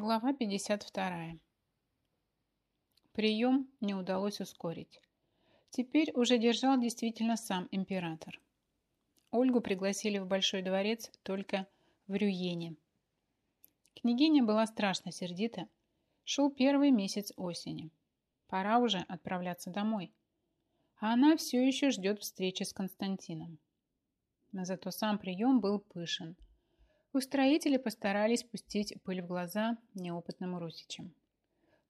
Глава 52. Прием не удалось ускорить. Теперь уже держал действительно сам император. Ольгу пригласили в Большой дворец только в Рюене. Княгиня была страшно сердита. Шел первый месяц осени. Пора уже отправляться домой. А она все еще ждет встречи с Константином. Но зато сам прием был пышен – Устроители постарались пустить пыль в глаза неопытным русичам.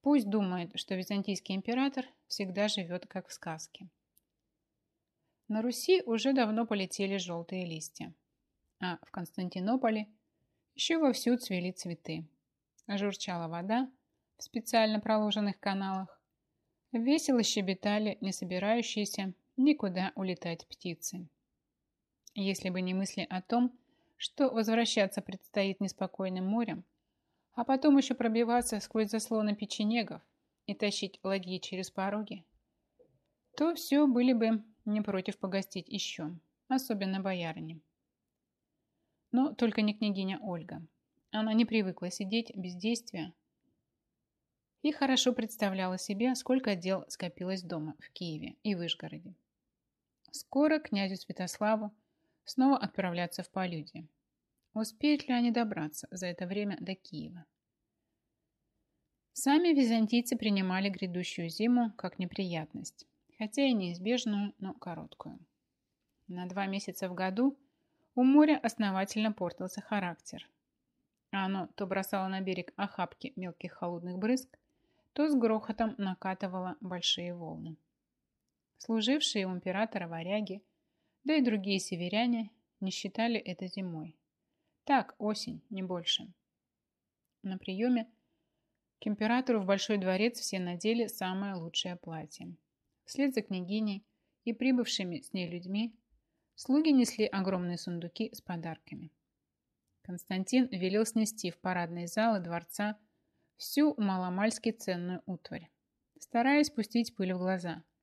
Пусть думает, что византийский император всегда живет как в сказке. На Руси уже давно полетели желтые листья, а в Константинополе еще вовсю цвели цветы. Журчала вода в специально проложенных каналах. Весело щебетали не собирающиеся никуда улетать птицы. Если бы не мысли о том, что возвращаться предстоит неспокойным морем, а потом еще пробиваться сквозь заслоны печенегов и тащить ладьи через пороги, то все были бы не против погостить еще, особенно боярине. Но только не княгиня Ольга. Она не привыкла сидеть без действия и хорошо представляла себе, сколько дел скопилось дома в Киеве и Вышгороде. Скоро князю Святославу снова отправляться в полюдие. Успеют ли они добраться за это время до Киева? Сами византийцы принимали грядущую зиму как неприятность, хотя и неизбежную, но короткую. На два месяца в году у моря основательно портился характер. Оно то бросало на берег охапки мелких холодных брызг, то с грохотом накатывало большие волны. Служившие у императора варяги – да и другие северяне не считали это зимой. Так, осень, не больше. На приеме к императору в Большой дворец все надели самое лучшее платье. Вслед за княгиней и прибывшими с ней людьми слуги несли огромные сундуки с подарками. Константин велел снести в парадные залы дворца всю маломальски ценную утварь, стараясь пустить пыль в глаза –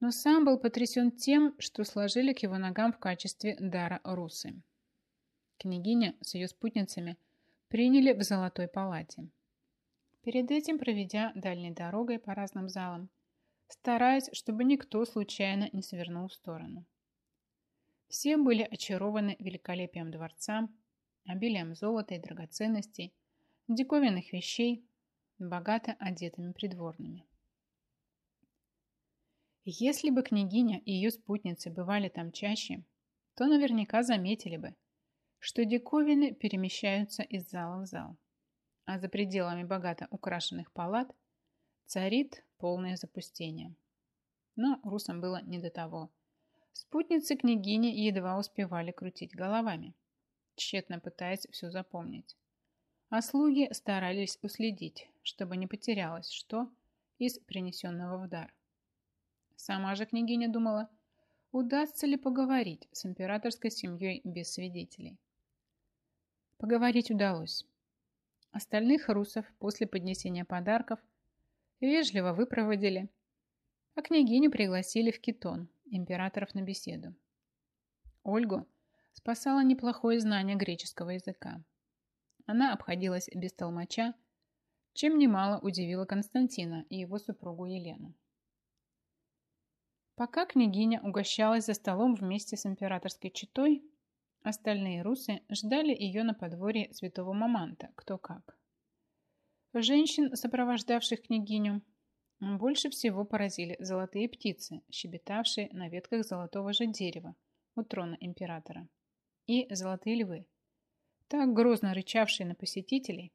но сам был потрясен тем, что сложили к его ногам в качестве дара русы. Княгиня с ее спутницами приняли в золотой палате. Перед этим проведя дальней дорогой по разным залам, стараясь, чтобы никто случайно не свернул в сторону. Все были очарованы великолепием дворца, обилием золота и драгоценностей, диковинных вещей, богато одетыми придворными. Если бы княгиня и ее спутницы бывали там чаще, то наверняка заметили бы, что диковины перемещаются из зала в зал, а за пределами богато украшенных палат царит полное запустение. Но русам было не до того. Спутницы княгини едва успевали крутить головами, тщетно пытаясь все запомнить. А слуги старались уследить, чтобы не потерялось что из принесенного в дар. Сама же княгиня думала, удастся ли поговорить с императорской семьей без свидетелей. Поговорить удалось. Остальных русов после поднесения подарков вежливо выпроводили, а княгиню пригласили в Китон, императоров на беседу. Ольгу спасало неплохое знание греческого языка. Она обходилась без толмача, чем немало удивила Константина и его супругу Елену. Пока княгиня угощалась за столом вместе с императорской четой, остальные русы ждали ее на подворье святого Маманта, кто как. Женщин, сопровождавших княгиню, больше всего поразили золотые птицы, щебетавшие на ветках золотого же дерева у трона императора, и золотые львы, так грозно рычавшие на посетителей.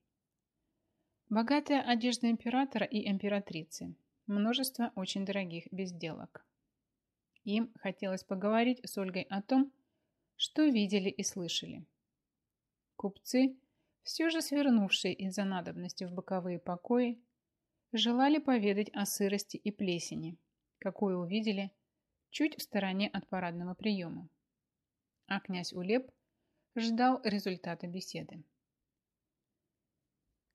Богатая одежда императора и императрицы, множество очень дорогих безделок. Им хотелось поговорить с Ольгой о том, что видели и слышали. Купцы, все же свернувшие из-за надобности в боковые покои, желали поведать о сырости и плесени, какую увидели чуть в стороне от парадного приема. А князь Улеп ждал результата беседы.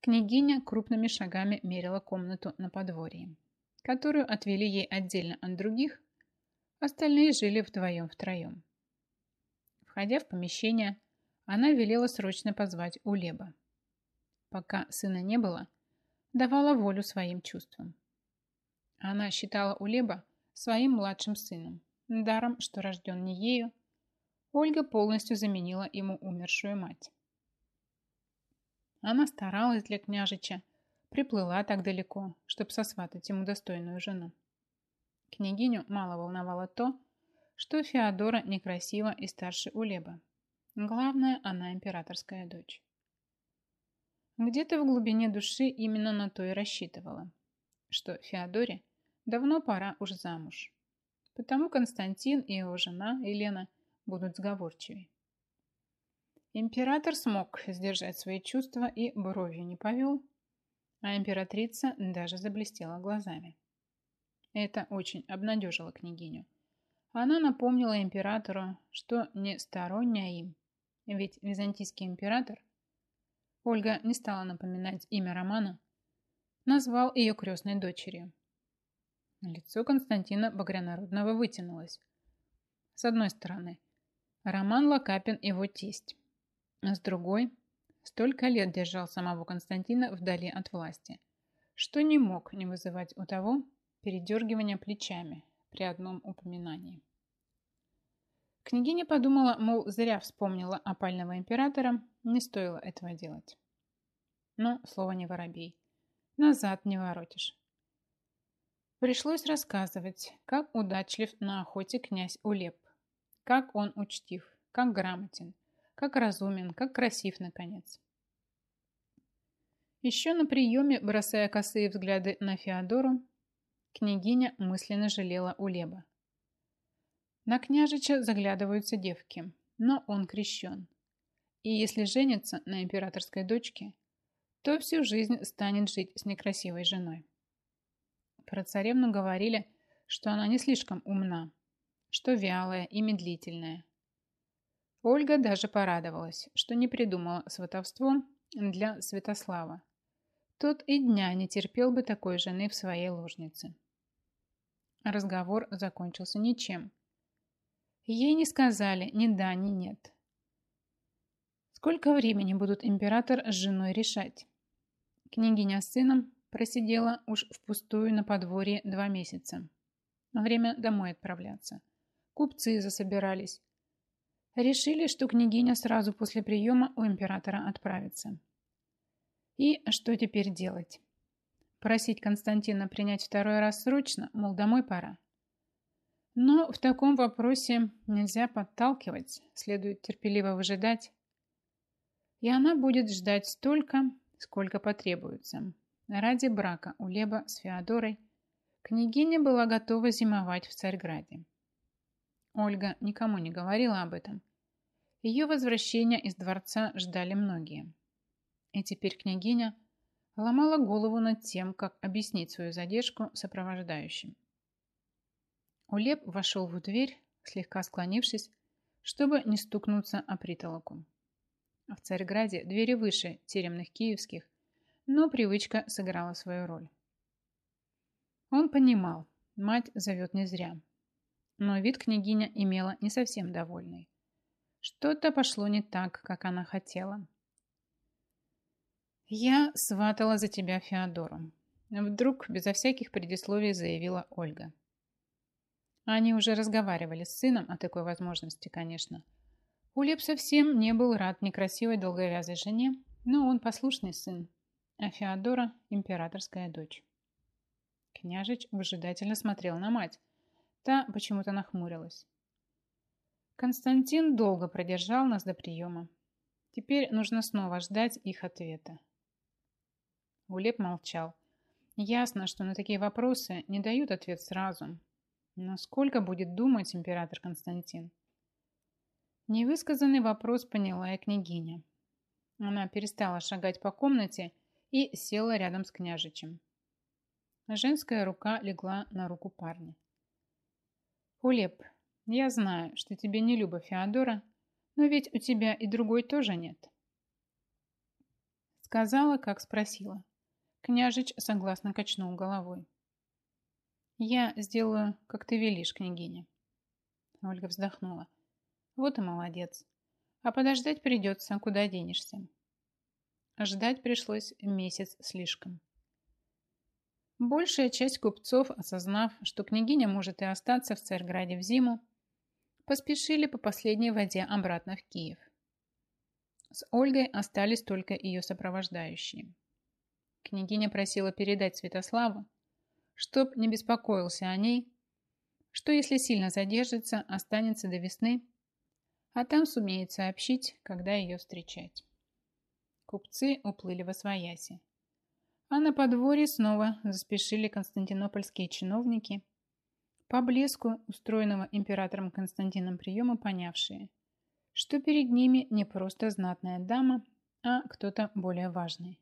Княгиня крупными шагами мерила комнату на подворье, которую отвели ей отдельно от других Остальные жили вдвоем-втроем. Входя в помещение, она велела срочно позвать Улеба. пока сына не было, давала волю своим чувствам. Она считала Улеба своим младшим сыном, даром, что рожден не ею, Ольга полностью заменила ему умершую мать. Она старалась для княжича, приплыла так далеко, чтобы сосватать ему достойную жену. Княгиню мало волновало то, что Феодора некрасива и старше Улеба. Главное, она императорская дочь. Где-то в глубине души именно на то и рассчитывала, что Феодоре давно пора уж замуж. Потому Константин и его жена Елена будут сговорчивее. Император смог сдержать свои чувства и бровью не повел, а императрица даже заблестела глазами. Это очень обнадежило княгиню. Она напомнила императору, что не сторонняя им, ведь византийский император, Ольга не стала напоминать имя Романа, назвал ее крестной дочерью. Лицо Константина Багрянародного вытянулось. С одной стороны, Роман Лакапин его тесть. А с другой, столько лет держал самого Константина вдали от власти, что не мог не вызывать у того передергивания плечами при одном упоминании. Княгиня подумала, мол, зря вспомнила опального императора, не стоило этого делать. Но слово не воробей. Назад не воротишь. Пришлось рассказывать, как удачлив на охоте князь Улеп, как он учтив, как грамотен, как разумен, как красив, наконец. Еще на приеме, бросая косые взгляды на Феодору, княгиня мысленно жалела Улеба. На княжича заглядываются девки, но он крещен. И если женится на императорской дочке, то всю жизнь станет жить с некрасивой женой. Про царевну говорили, что она не слишком умна, что вялая и медлительная. Ольга даже порадовалась, что не придумала сватовство для Святослава. Тот и дня не терпел бы такой жены в своей ложнице. Разговор закончился ничем. Ей не сказали ни да, ни нет. Сколько времени будут император с женой решать? Княгиня с сыном просидела уж впустую на подворье два месяца. Время домой отправляться. Купцы засобирались. Решили, что княгиня сразу после приема у императора отправится. И что теперь делать? Просить Константина принять второй раз срочно, мол, домой пора. Но в таком вопросе нельзя подталкивать, следует терпеливо выжидать. И она будет ждать столько, сколько потребуется. Ради брака у Леба с Феодорой княгиня была готова зимовать в Царьграде. Ольга никому не говорила об этом. Ее возвращения из дворца ждали многие. И теперь княгиня ломала голову над тем, как объяснить свою задержку сопровождающим. Улеп вошел в дверь, слегка склонившись, чтобы не стукнуться о притолоку. В Царьграде двери выше теремных киевских, но привычка сыграла свою роль. Он понимал, мать зовет не зря, но вид княгиня имела не совсем довольный. Что-то пошло не так, как она хотела. «Я сватала за тебя Феодору», вдруг безо всяких предисловий заявила Ольга. Они уже разговаривали с сыном о такой возможности, конечно. Улеп совсем не был рад некрасивой долговязой жене, но он послушный сын, а Феодора – императорская дочь. Княжич выжидательно смотрел на мать, Та почему-то нахмурилась. Константин долго продержал нас до приема. Теперь нужно снова ждать их ответа. Улеп молчал. Ясно, что на такие вопросы не дают ответ сразу. Но сколько будет думать император Константин? Невысказанный вопрос поняла и княгиня. Она перестала шагать по комнате и села рядом с княжичем. Женская рука легла на руку парня. Улеп, я знаю, что тебе не люба Феодора, но ведь у тебя и другой тоже нет. Сказала, как спросила. Княжич согласно качнул головой. Я сделаю, как ты велишь, княгиня. Ольга вздохнула. Вот и молодец. А подождать придется, куда денешься. ждать пришлось месяц слишком. Большая часть купцов, осознав, что княгиня может и остаться в Царьграде в зиму, поспешили по последней воде обратно в Киев. С Ольгой остались только ее сопровождающие. Княгиня просила передать Святославу, чтоб не беспокоился о ней, что если сильно задержится, останется до весны, а там сумеет сообщить, когда ее встречать. Купцы уплыли во свояси. А на подворье снова заспешили константинопольские чиновники, по блеску устроенного императором Константином приема понявшие, что перед ними не просто знатная дама, а кто-то более важный.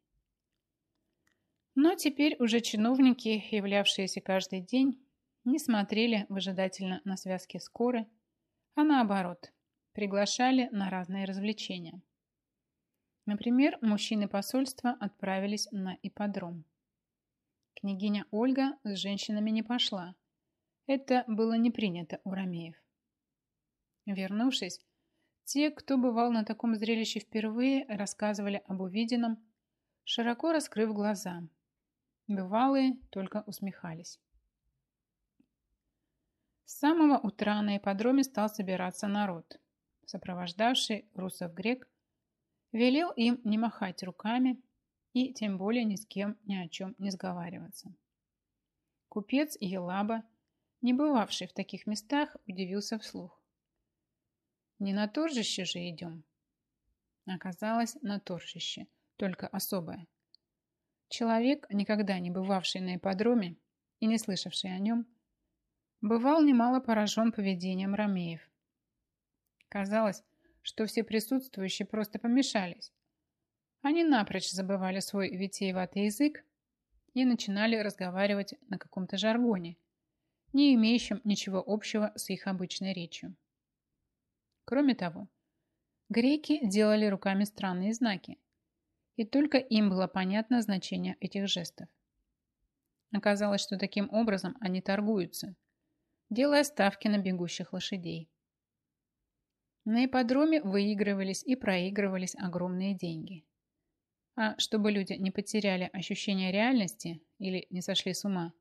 Но теперь уже чиновники, являвшиеся каждый день, не смотрели выжидательно на связки скоры, а наоборот, приглашали на разные развлечения. Например, мужчины посольства отправились на ипподром. Княгиня Ольга с женщинами не пошла. Это было не принято у ромеев. Вернувшись, те, кто бывал на таком зрелище впервые, рассказывали об увиденном, широко раскрыв глаза. Бывалые только усмехались. С самого утра на ипподроме стал собираться народ, сопровождавший русов-грек Велел им не махать руками и тем более ни с кем ни о чем не сговариваться. Купец Елаба, не бывавший в таких местах, удивился вслух. Не на торжище же идем. Оказалось, на торжище, только особое. Человек, никогда не бывавший на ипподроме и не слышавший о нем, бывал немало поражен поведением ромеев. Казалось, что все присутствующие просто помешались. Они напрочь забывали свой витиеватый язык и начинали разговаривать на каком-то жаргоне, не имеющем ничего общего с их обычной речью. Кроме того, греки делали руками странные знаки, и только им было понятно значение этих жестов. Оказалось, что таким образом они торгуются, делая ставки на бегущих лошадей. На ипподроме выигрывались и проигрывались огромные деньги. А чтобы люди не потеряли ощущение реальности или не сошли с ума,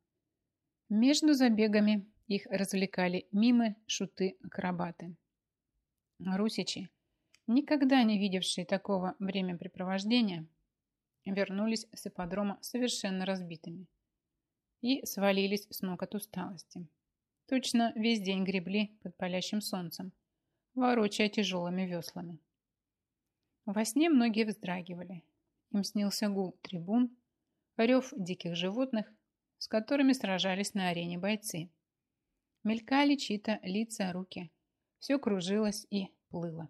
между забегами их развлекали мимы, шуты, акробаты. Русичи, никогда не видевшие такого времяпрепровождения, вернулись с ипподрома совершенно разбитыми и свалились с ног от усталости. Точно весь день гребли под палящим солнцем – ворочая тяжелыми веслами. Во сне многие вздрагивали. Им снился гул трибун, рев диких животных, с которыми сражались на арене бойцы. Мелькали чьи-то лица, руки. Все кружилось и плыло.